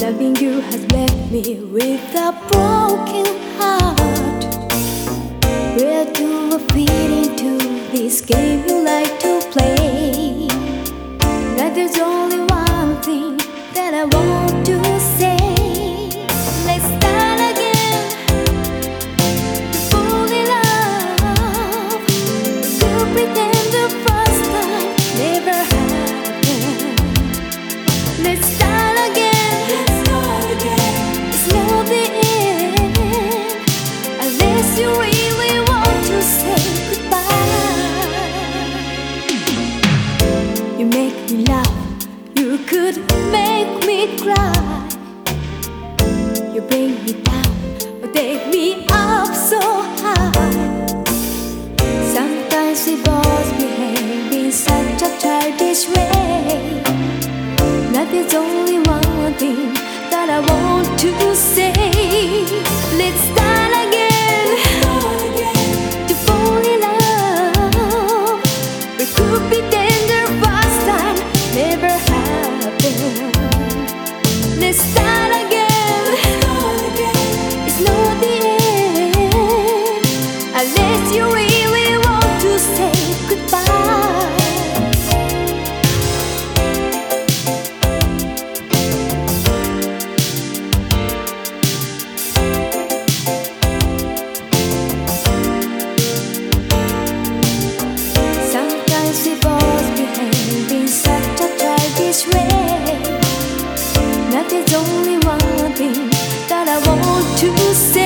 Loving you has left me with a broken heart. Where do I fit into this game make me cry. You bring me down, or take me up so high. Sometimes we both behave in such a childish way. Now there's only one thing that I want to say. Unless you read to say